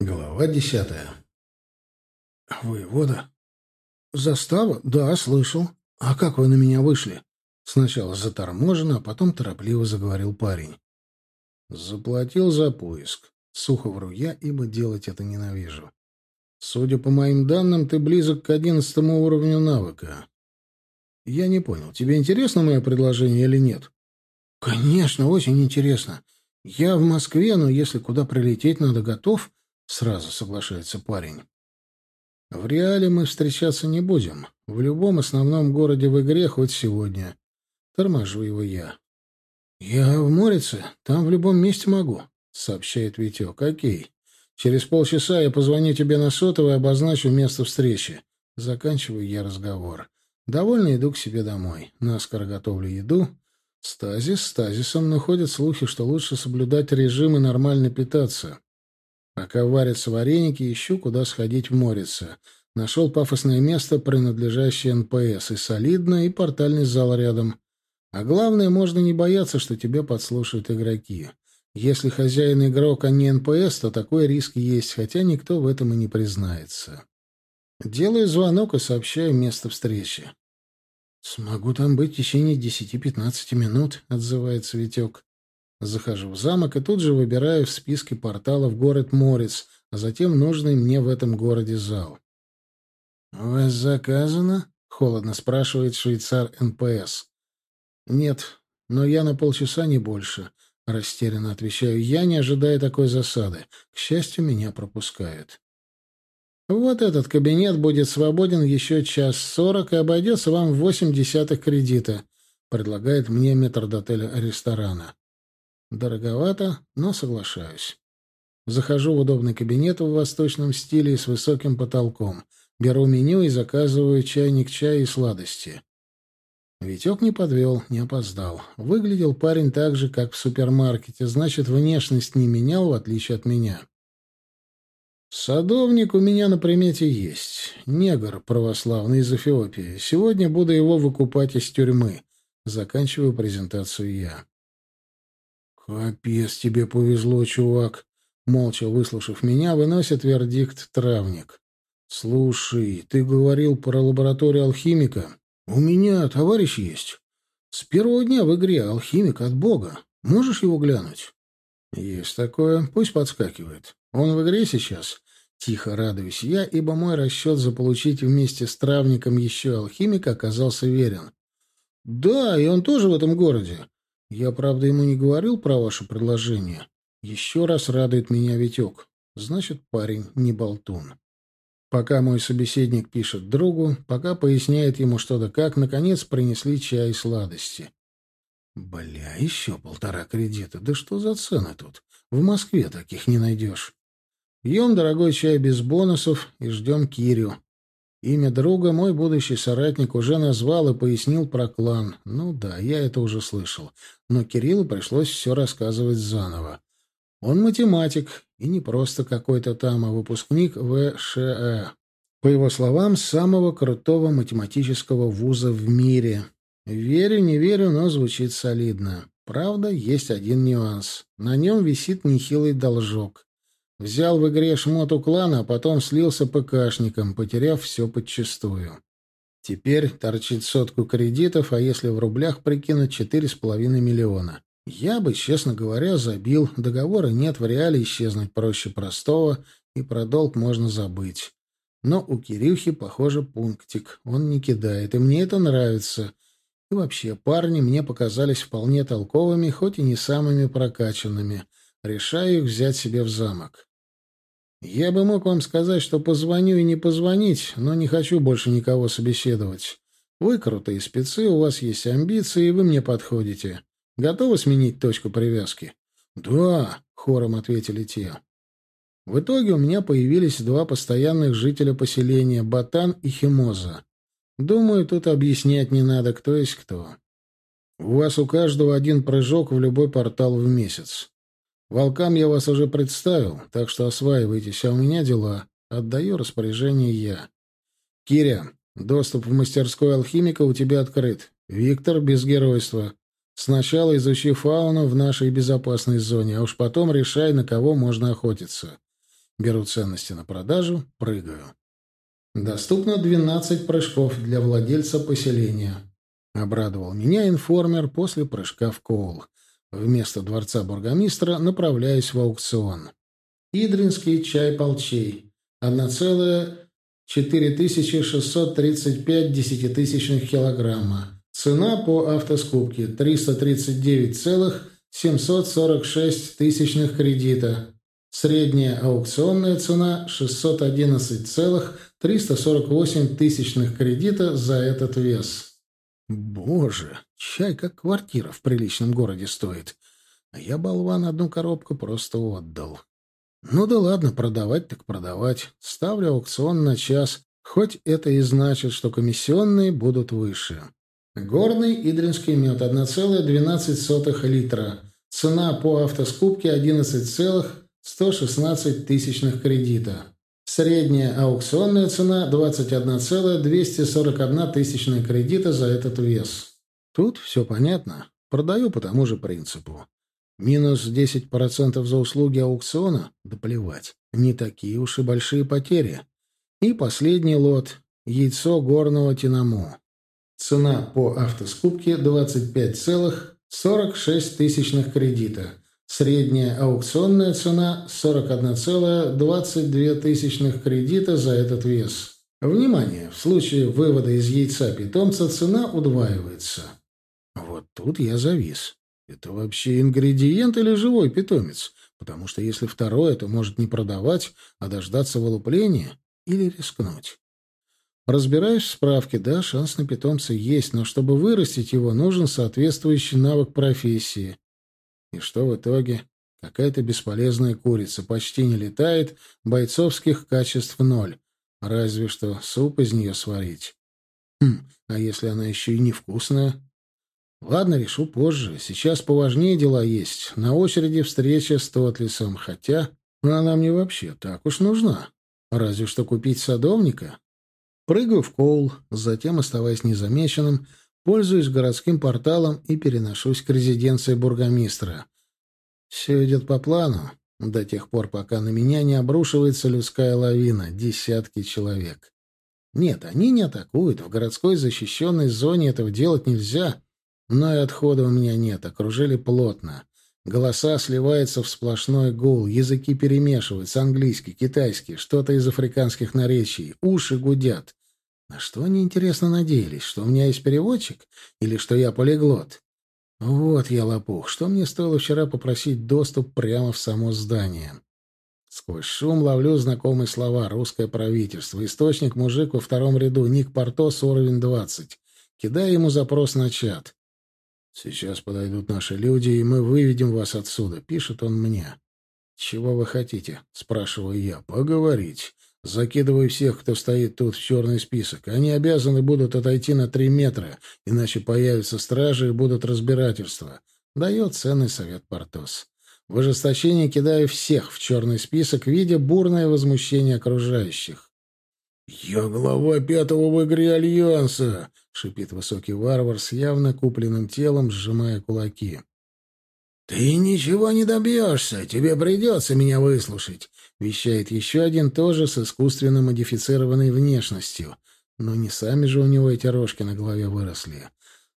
Глава десятая. «Воевода?» «Застава? Да, слышал. А как вы на меня вышли?» Сначала заторможенно, а потом торопливо заговорил парень. «Заплатил за поиск. Сухо вру я, ибо делать это ненавижу. Судя по моим данным, ты близок к одиннадцатому уровню навыка. Я не понял, тебе интересно мое предложение или нет?» «Конечно, очень интересно. Я в Москве, но если куда прилететь надо, готов». Сразу соглашается парень. В реале мы встречаться не будем. В любом основном городе в игре хоть сегодня. Торможу его я. Я в Морице, там в любом месте могу, сообщает Витек. Окей. Через полчаса я позвоню тебе на сотовый и обозначу место встречи. Заканчиваю я разговор. Довольно иду к себе домой. Наскоро готовлю еду. Стазис стазисом, но ходят слухи, что лучше соблюдать режим и нормально питаться. Пока варятся вареники, ищу, куда сходить в Морице. Нашел пафосное место, принадлежащее НПС, и солидно, и портальный зал рядом. А главное, можно не бояться, что тебя подслушают игроки. Если хозяин игрок, а не НПС, то такой риск есть, хотя никто в этом и не признается. Делаю звонок и сообщаю место встречи. «Смогу там быть в течение десяти-пятнадцати минут», — отзывается Витек. Захожу в замок и тут же выбираю в списке порталов город Морец, а затем нужный мне в этом городе зал. «У вас заказано?» — холодно спрашивает швейцар НПС. «Нет, но я на полчаса не больше», — растерянно отвечаю я, не ожидая такой засады. К счастью, меня пропускают. «Вот этот кабинет будет свободен еще час сорок и обойдется вам в восемь десятых кредита», — предлагает мне метрдотель ресторана. Дороговато, но соглашаюсь. Захожу в удобный кабинет в восточном стиле с высоким потолком. Беру меню и заказываю чайник чая и сладости. Витек не подвел, не опоздал. Выглядел парень так же, как в супермаркете, значит, внешность не менял, в отличие от меня. Садовник у меня на примете есть. Негр православный из Эфиопии. Сегодня буду его выкупать из тюрьмы. Заканчиваю презентацию я. «Капец тебе повезло, чувак!» Молча выслушав меня, выносит вердикт травник. «Слушай, ты говорил про лабораторию алхимика. У меня товарищ есть. С первого дня в игре алхимик от бога. Можешь его глянуть?» «Есть такое. Пусть подскакивает. Он в игре сейчас?» Тихо радуюсь я, ибо мой расчет заполучить вместе с травником еще алхимика оказался верен. «Да, и он тоже в этом городе. Я, правда, ему не говорил про ваше предложение. Еще раз радует меня Витек. Значит, парень не болтун. Пока мой собеседник пишет другу, пока поясняет ему что да как, наконец принесли чай и сладости. Бля, еще полтора кредита. Да что за цены тут? В Москве таких не найдешь. Пьем дорогой чай без бонусов и ждем Кирю. Имя друга мой будущий соратник уже назвал и пояснил про клан. Ну да, я это уже слышал. Но Кириллу пришлось все рассказывать заново. Он математик, и не просто какой-то там, а выпускник ВШЭ. По его словам, самого крутого математического вуза в мире. Верю, не верю, но звучит солидно. Правда, есть один нюанс. На нем висит нехилый должок. Взял в игре шмот у клана, а потом слился ПКшником, потеряв все подчистую. Теперь торчит сотку кредитов, а если в рублях прикинуть, четыре с половиной миллиона. Я бы, честно говоря, забил. Договора нет, в реале исчезнуть проще простого, и про долг можно забыть. Но у Кирюхи, похоже, пунктик. Он не кидает, и мне это нравится. И вообще, парни мне показались вполне толковыми, хоть и не самыми прокачанными. Решаю их взять себе в замок. Я бы мог вам сказать, что позвоню и не позвонить, но не хочу больше никого собеседовать. Вы крутые спецы, у вас есть амбиции, и вы мне подходите. Готовы сменить точку привязки? Да, хором ответили те. В итоге у меня появились два постоянных жителя поселения Батан и Химоза. Думаю, тут объяснять не надо, кто есть кто. У вас у каждого один прыжок в любой портал в месяц. Волкам я вас уже представил, так что осваивайтесь, а у меня дела. Отдаю распоряжение я. Киря, доступ в мастерскую алхимика у тебя открыт. Виктор, без геройства. Сначала изучи фауну в нашей безопасной зоне, а уж потом решай, на кого можно охотиться. Беру ценности на продажу, прыгаю. Доступно 12 прыжков для владельца поселения. Обрадовал меня информер после прыжка в Коул. Вместо дворца бургомистра направляюсь в аукцион. Идринский чай полчей. 1,4635 десятитысячных килограмма. Цена по автоскупке 339,746 тысячных кредита. Средняя аукционная цена 611,348 тысячных кредита за этот вес. Боже, чай как квартира в приличном городе стоит. А я, болван, одну коробку просто отдал. Ну да ладно, продавать так продавать. Ставлю аукцион на час, хоть это и значит, что комиссионные будут выше. Горный идринский мед 1,12 литра. Цена по автоскупке 11,116 тысячных кредита. Средняя аукционная цена 21,241 тысячная кредита за этот вес. Тут все понятно. Продаю по тому же принципу. Минус 10% за услуги аукциона? Да плевать. Не такие уж и большие потери. И последний лот. Яйцо горного Тинаму. Цена по автоскупке 25,46 тысячных кредита. Средняя аукционная цена 41,22 тысячных кредита за этот вес. Внимание! В случае вывода из яйца питомца цена удваивается. Вот тут я завис. Это вообще ингредиент или живой питомец? Потому что если второе, то может не продавать, а дождаться вылупления или рискнуть. Разбираюсь в справке, да, шанс на питомца есть, но чтобы вырастить его, нужен соответствующий навык профессии. И что в итоге? Какая-то бесполезная курица, почти не летает, бойцовских качеств ноль. Разве что суп из нее сварить. Хм, а если она еще и невкусная? Ладно, решу позже. Сейчас поважнее дела есть. На очереди встреча с Тотлисом, хотя она мне вообще так уж нужна. Разве что купить садовника. Прыгаю в коул, затем, оставаясь незамеченным, пользуюсь городским порталом и переношусь к резиденции бургомистра. Все идет по плану, до тех пор, пока на меня не обрушивается людская лавина, десятки человек. Нет, они не атакуют, в городской защищенной зоне этого делать нельзя — но и отхода у меня нет, окружили плотно. Голоса сливаются в сплошной гул, языки перемешиваются, английский, китайский, что-то из африканских наречий, уши гудят. На что они, интересно, надеялись? Что у меня есть переводчик? Или что я полиглот? Вот я лопух. Что мне стоило вчера попросить доступ прямо в само здание? Сквозь шум ловлю знакомые слова. Русское правительство. Источник мужик во втором ряду. Ник Портос, уровень 20. Кидаю ему запрос на чат. «Сейчас подойдут наши люди, и мы выведем вас отсюда», — пишет он мне. «Чего вы хотите?» — спрашиваю я. «Поговорить. Закидывай всех, кто стоит тут в черный список. Они обязаны будут отойти на три метра, иначе появятся стражи и будут разбирательства». Дает ценный совет Портос. В ожесточении кидаю всех в черный список, видя бурное возмущение окружающих. «Я глава пятого в игре Альянса!» — шипит высокий варвар с явно купленным телом, сжимая кулаки. «Ты ничего не добьешься, тебе придется меня выслушать», — вещает еще один тоже с искусственно модифицированной внешностью. Но не сами же у него эти рожки на голове выросли.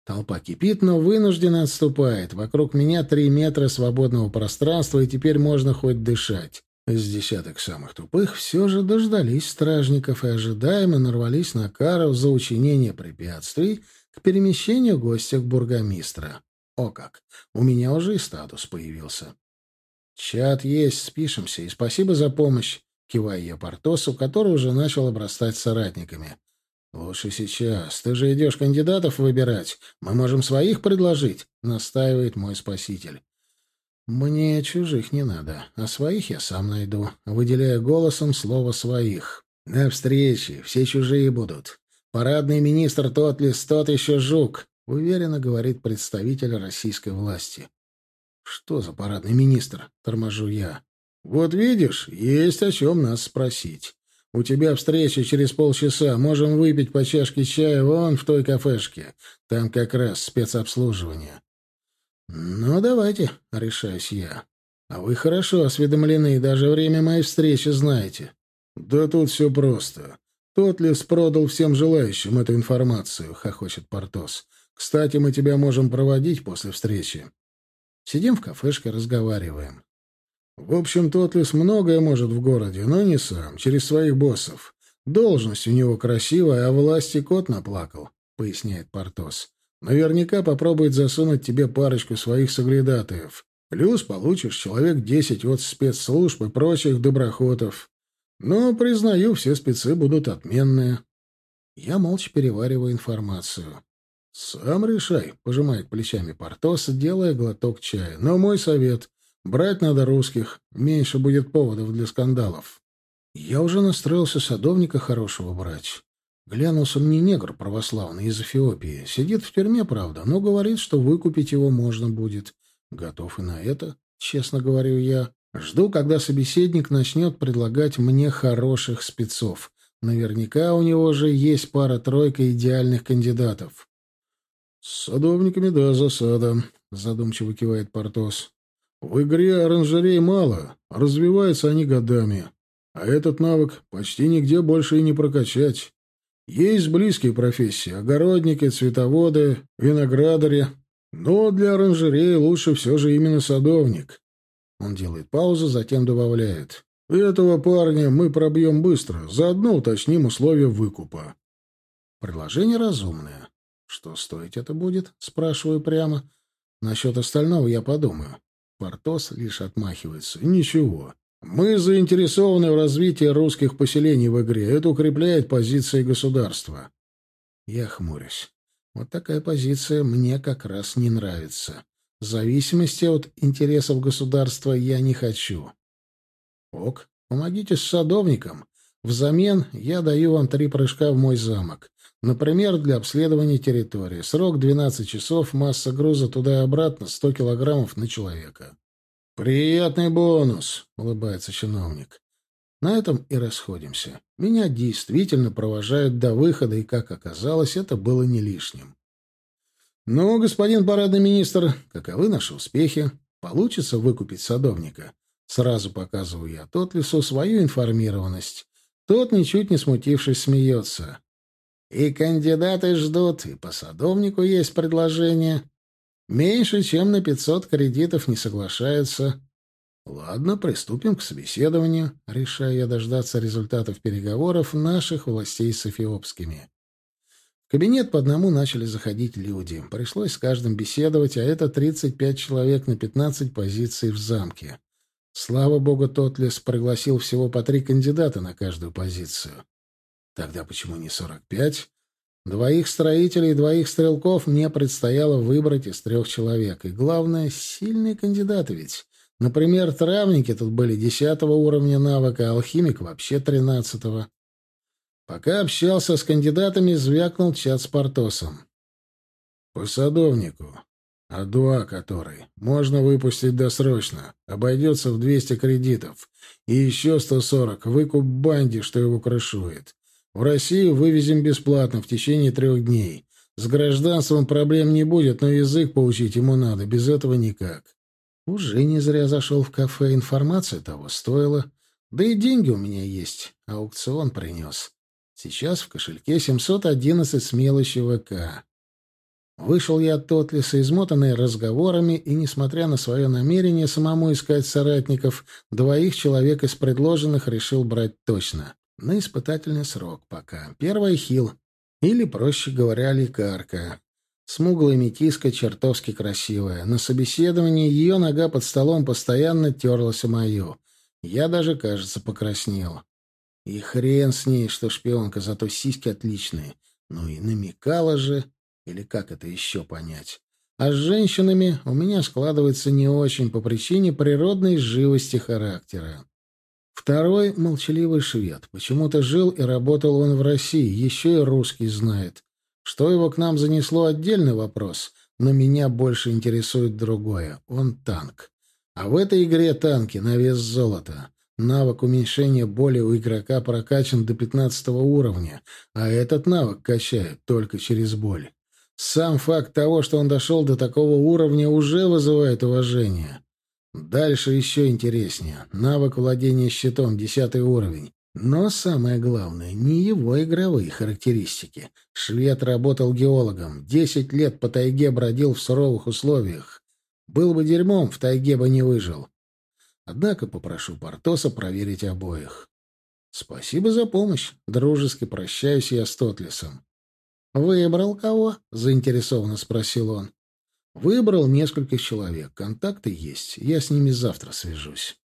Толпа кипит, но вынужденно отступает. Вокруг меня три метра свободного пространства, и теперь можно хоть дышать. С десяток самых тупых все же дождались стражников и ожидаемо нарвались на кару за учинение препятствий к перемещению гостя к бургомистра. О как! У меня уже и статус появился. «Чат есть, спишемся, и спасибо за помощь», — кивая я Портосу, который уже начал обрастать соратниками. «Лучше сейчас. Ты же идешь кандидатов выбирать. Мы можем своих предложить», — настаивает мой спаситель. «Мне чужих не надо, а своих я сам найду», выделяя голосом слово «своих». «На встрече, все чужие будут. Парадный министр тот ли, тот еще жук», — уверенно говорит представитель российской власти. «Что за парадный министр?» — торможу я. «Вот видишь, есть о чем нас спросить. У тебя встреча через полчаса. Можем выпить по чашке чая вон в той кафешке. Там как раз спецобслуживание. «Ну, давайте», — решаюсь я. А вы хорошо осведомлены даже время моей встречи знаете. Да тут все просто. Тот лес продал всем желающим эту информацию, хохочет Портос. Кстати, мы тебя можем проводить после встречи. Сидим в кафешке, разговариваем. В общем, Тотлис многое может в городе, но не сам, через своих боссов. Должность у него красивая, а власти кот наплакал, поясняет Портос. Наверняка попробует засунуть тебе парочку своих соглядатаев. Плюс получишь человек десять от спецслужб и прочих доброхотов. Но, признаю, все спецы будут отменные. Я молча перевариваю информацию. «Сам решай», — пожимает плечами Портос, делая глоток чая. «Но мой совет — брать надо русских, меньше будет поводов для скандалов». Я уже настроился садовника хорошего брать. Глянулся мне негр православный из Эфиопии. Сидит в тюрьме, правда, но говорит, что выкупить его можно будет. Готов и на это, честно говорю я. Жду, когда собеседник начнет предлагать мне хороших спецов. Наверняка у него же есть пара-тройка идеальных кандидатов. — С садовниками, да, засада, — задумчиво кивает Портос. — В игре оранжерей мало, развиваются они годами. А этот навык почти нигде больше и не прокачать. Есть близкие профессии — огородники, цветоводы, виноградари. Но для оранжереи лучше все же именно садовник. Он делает паузу, затем добавляет. «Этого парня мы пробьем быстро, заодно уточним условия выкупа». Предложение разумное. Что стоить это будет? Спрашиваю прямо. Насчет остального я подумаю. Портос лишь отмахивается. «Ничего. Мы заинтересованы в развитии русских поселений в игре. Это укрепляет позиции государства. Я хмурюсь. Вот такая позиция мне как раз не нравится. Зависимости от интересов государства я не хочу. Ок, помогите с садовником. Взамен я даю вам три прыжка в мой замок. Например, для обследования территории. Срок 12 часов, масса груза туда и обратно 100 килограммов на человека. «Приятный бонус», — улыбается чиновник. На этом и расходимся. Меня действительно провожают до выхода, и, как оказалось, это было не лишним. «Ну, господин парадный министр, каковы наши успехи? Получится выкупить садовника?» Сразу показываю я тот лесу свою информированность. Тот, ничуть не смутившись, смеется. «И кандидаты ждут, и по садовнику есть предложение. Меньше, чем на 500 кредитов не соглашаются. Ладно, приступим к собеседованию, решая я дождаться результатов переговоров наших властей с эфиопскими. В кабинет по одному начали заходить люди. Пришлось с каждым беседовать, а это 35 человек на 15 позиций в замке. Слава богу, Тотлес пригласил всего по три кандидата на каждую позицию. Тогда почему не 45? Двоих строителей и двоих стрелков мне предстояло выбрать из трех человек. И главное, сильные кандидаты ведь. Например, травники тут были десятого уровня навыка, а алхимик вообще тринадцатого. Пока общался с кандидатами, звякнул чат с Портосом. «По садовнику. А два который. Можно выпустить досрочно. Обойдется в двести кредитов. И еще сто сорок. Выкуп банди, что его крышует. В Россию вывезем бесплатно в течение трех дней. С гражданством проблем не будет, но язык поучить ему надо. Без этого никак. Уже не зря зашел в кафе. Информация того стоила. Да и деньги у меня есть. Аукцион принес. Сейчас в кошельке 711 с мелочи ВК. Вышел я от Тотлиса, измотанный разговорами, и, несмотря на свое намерение самому искать соратников, двоих человек из предложенных решил брать точно. На испытательный срок пока. Первая хил. Или, проще говоря, лекарка. Смуглая метиска чертовски красивая. На собеседовании ее нога под столом постоянно терлась о мою. Я даже, кажется, покраснел. И хрен с ней, что шпионка, зато сиськи отличные. Ну и намекала же. Или как это еще понять? А с женщинами у меня складывается не очень по причине природной живости характера. Второй — молчаливый швед. Почему-то жил и работал он в России, еще и русский знает. Что его к нам занесло — отдельный вопрос, но меня больше интересует другое. Он танк. А в этой игре танки на вес золота. Навык уменьшения боли у игрока прокачан до 15 уровня, а этот навык качают только через боль. Сам факт того, что он дошел до такого уровня, уже вызывает уважение. Дальше еще интереснее. Навык владения щитом, десятый уровень. Но самое главное, не его игровые характеристики. Швед работал геологом, десять лет по тайге бродил в суровых условиях. Был бы дерьмом, в тайге бы не выжил. Однако попрошу Портоса проверить обоих. Спасибо за помощь. Дружески прощаюсь я с Тотлисом. «Выбрал кого?» — заинтересованно спросил он. «Выбрал нескольких человек. Контакты есть. Я с ними завтра свяжусь».